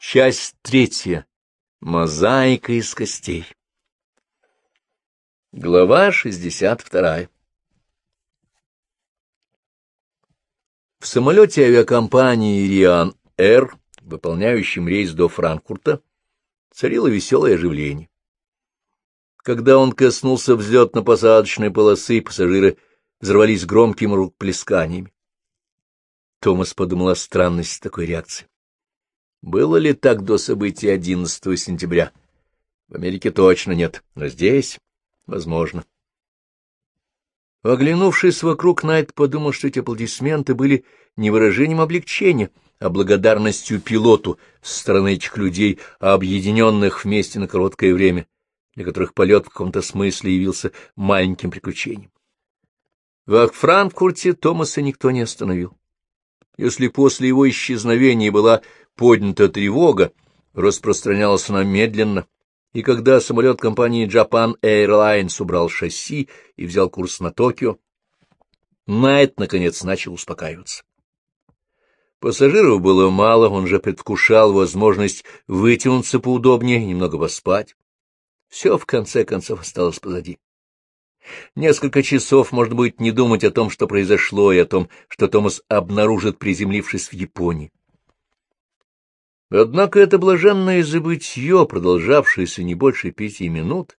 Часть третья. Мозаика из костей. Глава шестьдесят вторая. В самолете авиакомпании «Риан Р», выполняющем рейс до Франкфурта, царило веселое оживление. Когда он коснулся взлетно-посадочной полосы, пассажиры взорвались громкими рукоплесканиями. Томас подумал о странности такой реакции. Было ли так до событий 11 сентября? В Америке точно нет, но здесь возможно. Оглянувшись вокруг, Найт подумал, что эти аплодисменты были не выражением облегчения, а благодарностью пилоту со стороны этих людей, объединенных вместе на короткое время, для которых полет в каком-то смысле явился маленьким приключением. В Франкфурте Томаса никто не остановил. Если после его исчезновения была поднята тревога, распространялась она медленно, и когда самолет компании Japan Airlines убрал шасси и взял курс на Токио, Найт, наконец, начал успокаиваться. Пассажиров было мало, он же предвкушал возможность вытянуться поудобнее, немного поспать. Все, в конце концов, осталось позади. Несколько часов можно будет не думать о том, что произошло, и о том, что Томас обнаружит, приземлившись в Японии. Однако это блаженное забытье, продолжавшееся не больше пяти минут,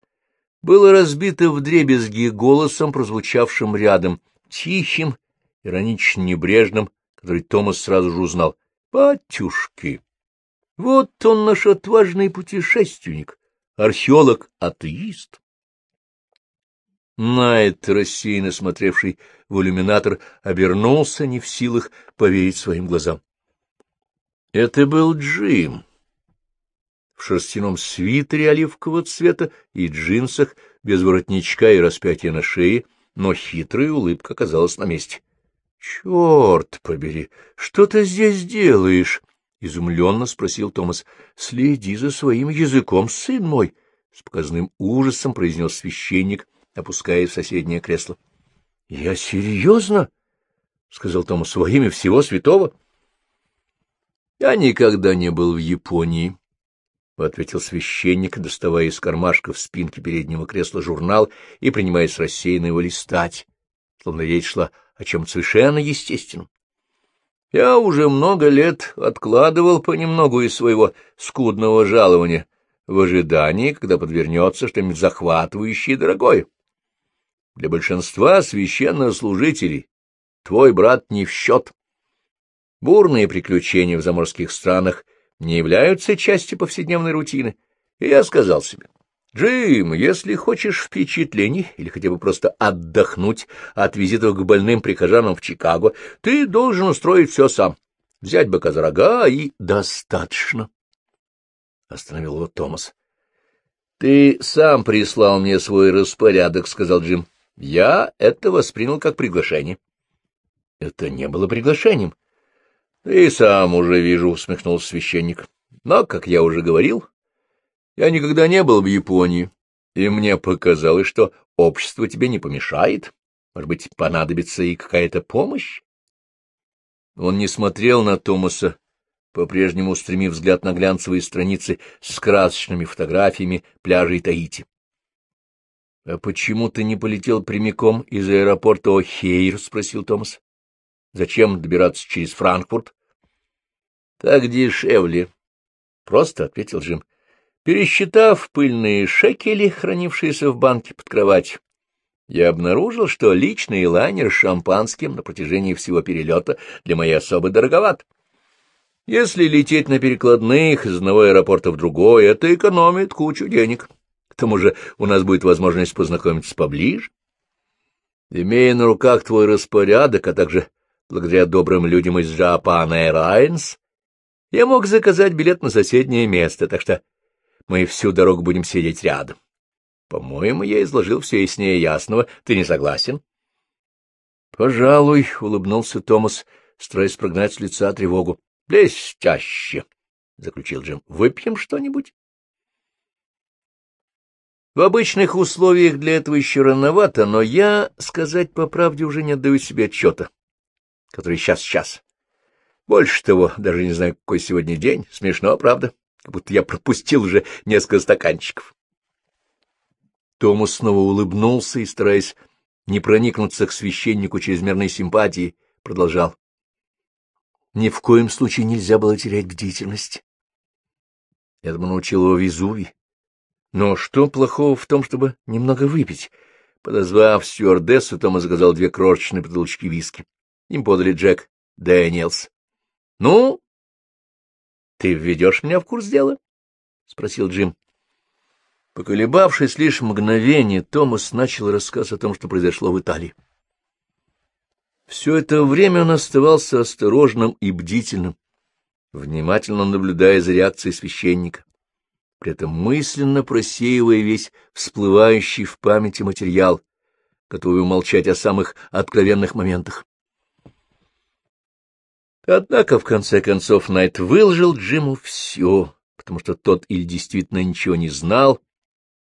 было разбито вдребезги голосом, прозвучавшим рядом, тихим, иронично небрежным, который Томас сразу же узнал. «Батюшки! Вот он наш отважный путешественник, археолог-атеист!» Найт, рассеянно смотревший в иллюминатор, обернулся не в силах поверить своим глазам. Это был Джим. В шерстяном свитере оливкового цвета и джинсах, без воротничка и распятия на шее, но хитрая улыбка оказалась на месте. — Черт побери, что ты здесь делаешь? — изумленно спросил Томас. — Следи за своим языком, сын мой! — с показным ужасом произнес священник, опускаясь в соседнее кресло. — Я серьезно? — сказал Томас. — Во имя всего святого? — я никогда не был в Японии, — ответил священник, доставая из кармашка в спинке переднего кресла журнал и принимаясь рассеянно его листать, словно речь шла о чем совершенно естественном. Я уже много лет откладывал понемногу из своего скудного жалования в ожидании, когда подвернется что-нибудь захватывающее и дорогое. Для большинства священнослужителей твой брат не в счет. Бурные приключения в заморских странах не являются частью повседневной рутины, и я сказал себе, «Джим, если хочешь впечатлений или хотя бы просто отдохнуть от визитов к больным прихожанам в Чикаго, ты должен устроить все сам, взять быка за рога и достаточно». Остановил его Томас. «Ты сам прислал мне свой распорядок», — сказал Джим. «Я это воспринял как приглашение». «Это не было приглашением. — И сам уже вижу, — усмехнулся священник. — Но, как я уже говорил, я никогда не был в Японии, и мне показалось, что общество тебе не помешает. Может быть, понадобится и какая-то помощь? Он не смотрел на Томаса, по-прежнему устремив взгляд на глянцевые страницы с красочными фотографиями пляжей Таити. — А почему ты не полетел прямиком из аэропорта О'Хейр? — спросил Томас. Зачем добираться через Франкфурт? — Так дешевле, — просто ответил Джим. Пересчитав пыльные шекели, хранившиеся в банке под кроватью, я обнаружил, что личный лайнер с шампанским на протяжении всего перелета для моей особы дороговат. Если лететь на перекладных из одного аэропорта в другой, это экономит кучу денег. Тому же у нас будет возможность познакомиться поближе. Имея на руках твой распорядок, а также благодаря добрым людям из Japan Airlines, я мог заказать билет на соседнее место, так что мы всю дорогу будем сидеть рядом. По-моему, я изложил все яснее ясного. Ты не согласен? — Пожалуй, — улыбнулся Томас, стараясь прогнать с лица тревогу. — Блестяще, — заключил Джим. — Выпьем что-нибудь? В обычных условиях для этого еще рановато, но я, сказать по правде, уже не отдаю себе отчета который сейчас-сейчас. Больше того, даже не знаю, какой сегодня день. Смешно, правда? Как будто я пропустил уже несколько стаканчиков. Томас снова улыбнулся и, стараясь не проникнуться к священнику чрезмерной симпатии, продолжал. Ни в коем случае нельзя было терять бдительность. Этому научил его Везувий. Но что плохого в том, чтобы немного выпить? Подозвав стюардессу, Томас заказал две крошечные бутылочки виски. Им подали Джек Дэниелс. — Ну, ты введешь меня в курс дела? — спросил Джим. Поколебавшись лишь мгновение, Томас начал рассказ о том, что произошло в Италии. Все это время он оставался осторожным и бдительным, внимательно наблюдая за реакцией священника, при этом мысленно просеивая весь всплывающий в памяти материал, готовый умолчать о самых откровенных моментах. Однако, в конце концов, Найт выложил Джиму все, потому что тот или действительно ничего не знал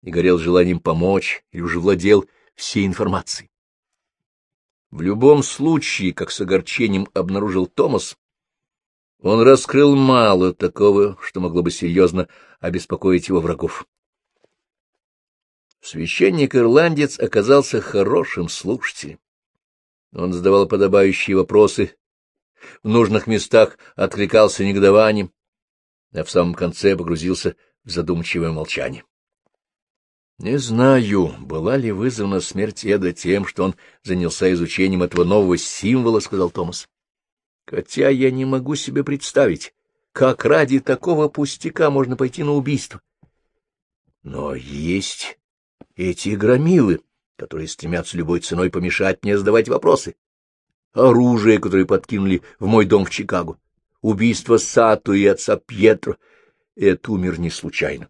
и горел желанием помочь, или уже владел всей информацией. В любом случае, как с огорчением обнаружил Томас, он раскрыл мало такого, что могло бы серьезно обеспокоить его врагов. Священник-ирландец оказался хорошим слушателем. Он задавал подобающие вопросы в нужных местах откликался негодованием, а в самом конце погрузился в задумчивое молчание. Не знаю, была ли вызвана смерть Эда тем, что он занялся изучением этого нового символа, — сказал Томас. Хотя я не могу себе представить, как ради такого пустяка можно пойти на убийство. Но есть эти громилы, которые стремятся любой ценой помешать мне задавать вопросы оружие, которое подкинули в мой дом в Чикаго, убийство Сату и отца Пьетро. Это умер не случайно.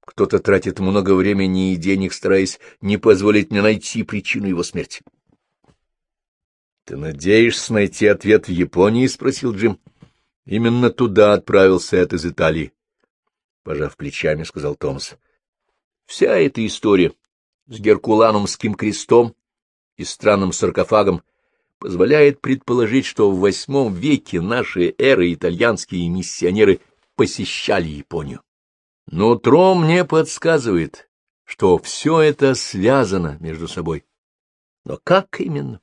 Кто-то тратит много времени и денег, стараясь не позволить мне найти причину его смерти. — Ты надеешься найти ответ в Японии? — спросил Джим. — Именно туда отправился Эд из Италии. Пожав плечами, сказал Томас. — Вся эта история с Геркуланумским крестом и странным саркофагом — позволяет предположить, что в восьмом веке нашей эры итальянские миссионеры посещали Японию. Но Тро мне подсказывает, что все это связано между собой. Но как именно?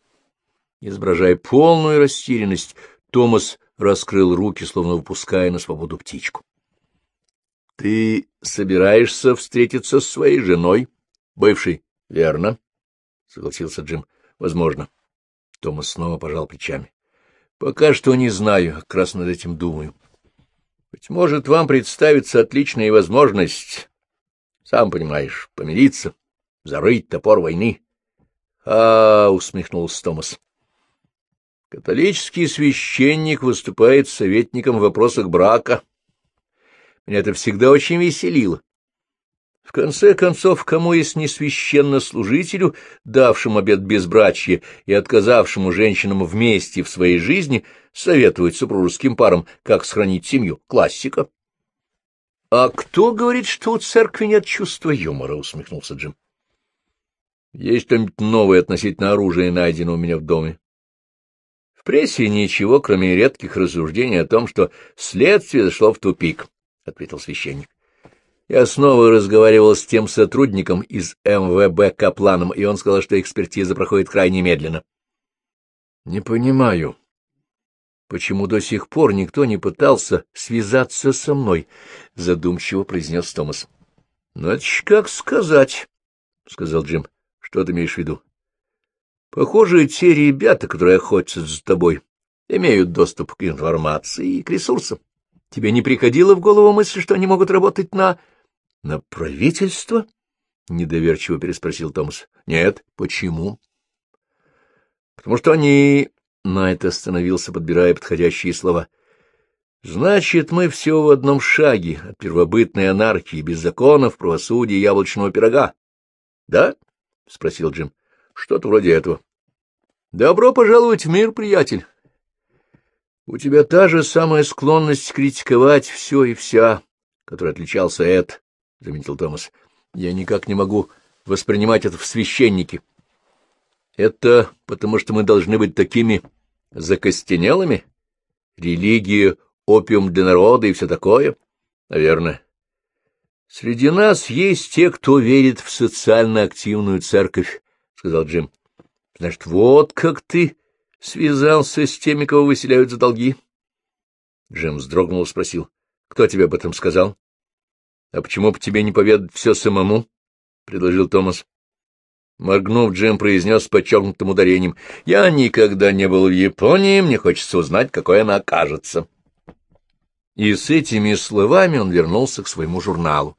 Изображая полную растерянность, Томас раскрыл руки, словно выпуская на свободу птичку. — Ты собираешься встретиться с своей женой, бывшей, верно? — согласился Джим. — Возможно. — Томас снова пожал плечами. — Пока что не знаю, как раз над этим думаю. Быть может, вам представится отличная возможность, сам понимаешь, помириться, зарыть топор войны. — А, — усмехнулся Томас. — Католический священник выступает советником в вопросах брака. Меня это всегда очень веселило. В конце концов, кому есть не священнослужителю, давшему обет безбрачия и отказавшему женщинам вместе в своей жизни, советовать супружеским парам, как сохранить семью? Классика. — А кто говорит, что у церкви нет чувства юмора? — усмехнулся Джим. — Есть что-нибудь новое относительно оружия, найденного у меня в доме? Прессе ничего, кроме редких рассуждений о том, что следствие зашло в тупик, — ответил священник. Я снова разговаривал с тем сотрудником из МВБ Капланом, и он сказал, что экспертиза проходит крайне медленно. — Не понимаю, почему до сих пор никто не пытался связаться со мной, — задумчиво произнес Томас. — Ну, это как сказать, — сказал Джим. — Что ты имеешь в виду? — Похоже, те ребята, которые охотятся за тобой, имеют доступ к информации и к ресурсам. Тебе не приходило в голову мысль, что они могут работать на — На правительство? — недоверчиво переспросил Томас. — Нет. Почему? — Потому что они... Найт остановился, подбирая подходящие слова. — Значит, мы все в одном шаге от первобытной анархии, без законов, правосудия яблочного пирога. — Да? — спросил Джим. — Что-то вроде этого. — Добро пожаловать в мир, приятель. У тебя та же самая склонность критиковать все и вся, которой отличался Эд, — заметил Томас. — Я никак не могу воспринимать это в священнике. — Это потому, что мы должны быть такими закостенелыми? религия, опиум для народа и все такое? Наверное. Среди нас есть те, кто верит в социально активную церковь, — сказал Джим. — Значит, вот как ты связался с теми, кого выселяют за долги? Джим вздрогнул и спросил. — Кто тебе об этом сказал? — А почему бы тебе не поведать все самому? — предложил Томас. Моргнув, Джим произнес с подчеркнутым ударением. — Я никогда не был в Японии, мне хочется узнать, какой она окажется. И с этими словами он вернулся к своему журналу.